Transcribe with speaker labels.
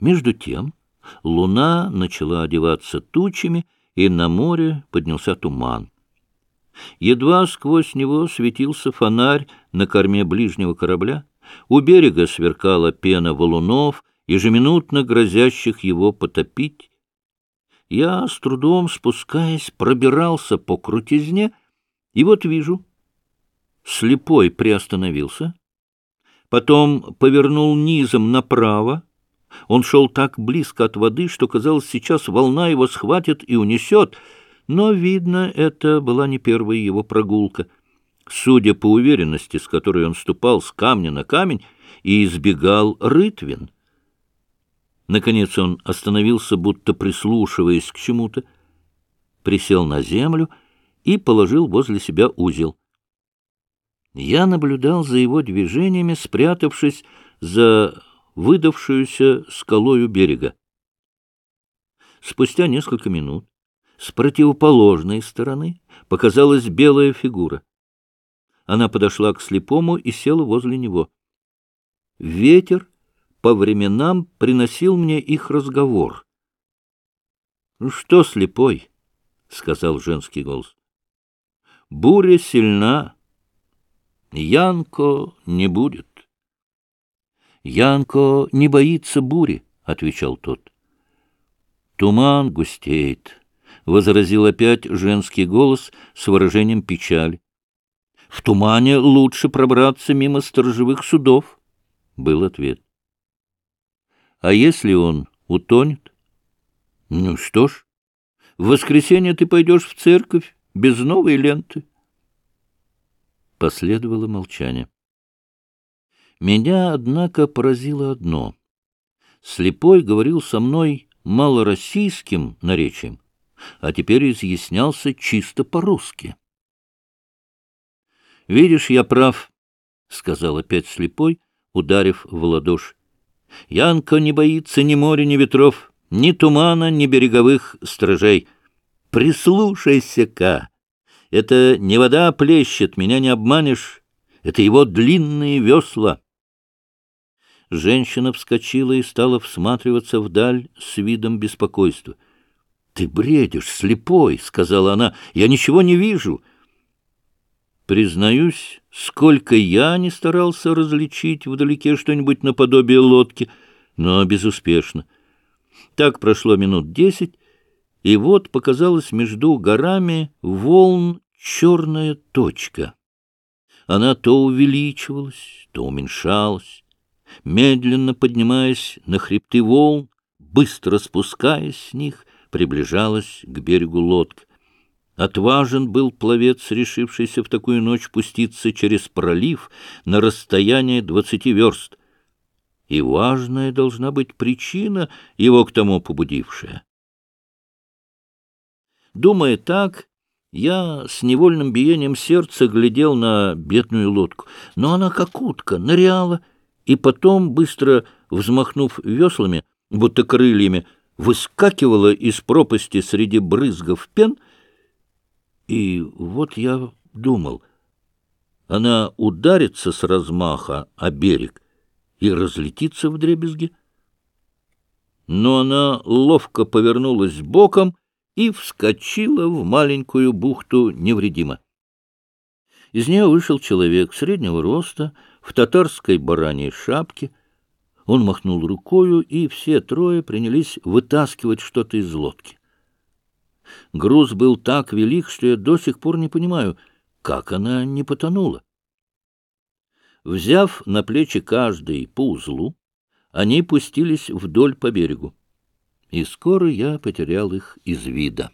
Speaker 1: Между тем луна начала одеваться тучами, и на море поднялся туман. Едва сквозь него светился фонарь на корме ближнего корабля, у берега сверкала пена валунов, ежеминутно грозящих его потопить. Я, с трудом спускаясь, пробирался по крутизне, и вот вижу, слепой приостановился, потом повернул низом направо, он шел так близко от воды, что, казалось, сейчас волна его схватит и унесет, но, видно, это была не первая его прогулка. Судя по уверенности, с которой он ступал с камня на камень, и избегал рытвин. Наконец он остановился, будто прислушиваясь к чему-то, присел на землю и положил возле себя узел. Я наблюдал за его движениями, спрятавшись за выдавшуюся скалою берега. Спустя несколько минут с противоположной стороны показалась белая фигура. Она подошла к слепому и села возле него. Ветер по временам приносил мне их разговор. — Ну что, слепой? — сказал женский голос. — Буря сильна. Янко не будет. — Янко не боится бури, — отвечал тот. — Туман густеет, — возразил опять женский голос с выражением печали. — В тумане лучше пробраться мимо сторожевых судов, — был ответ. — А если он утонет? — Ну что ж, в воскресенье ты пойдешь в церковь без новой ленты. Последовало молчание. Меня, однако, поразило одно. Слепой говорил со мной малороссийским наречием, а теперь изъяснялся чисто по-русски. — Видишь, я прав, — сказал опять слепой, ударив в ладошь. — Янко не боится ни моря, ни ветров, ни тумана, ни береговых стражей. Прислушайся-ка! Это не вода плещет, меня не обманешь. Это его длинные весла. Женщина вскочила и стала всматриваться вдаль с видом беспокойства. «Ты бредишь, слепой!» — сказала она. «Я ничего не вижу!» Признаюсь, сколько я не старался различить вдалеке что-нибудь наподобие лодки, но безуспешно. Так прошло минут десять, и вот показалась между горами волн черная точка. Она то увеличивалась, то уменьшалась, медленно поднимаясь на хребты волн, быстро спускаясь с них — приближалась к берегу лодка. Отважен был пловец, решившийся в такую ночь пуститься через пролив на расстояние двадцати верст. И важная должна быть причина, его к тому побудившая. Думая так, я с невольным биением сердца глядел на бедную лодку, но она как утка ныряла, и потом, быстро взмахнув веслами, будто крыльями, выскакивала из пропасти среди брызгов пен, и вот я думал, она ударится с размаха о берег и разлетится в дребезги. Но она ловко повернулась боком и вскочила в маленькую бухту невредимо. Из нее вышел человек среднего роста, в татарской бараньей шапке, он махнул рукою, и все трое принялись вытаскивать что-то из лодки. Груз был так велик, что я до сих пор не понимаю, как она не потонула. Взяв на плечи каждый по узлу, они пустились вдоль по берегу, и скоро я потерял их из вида.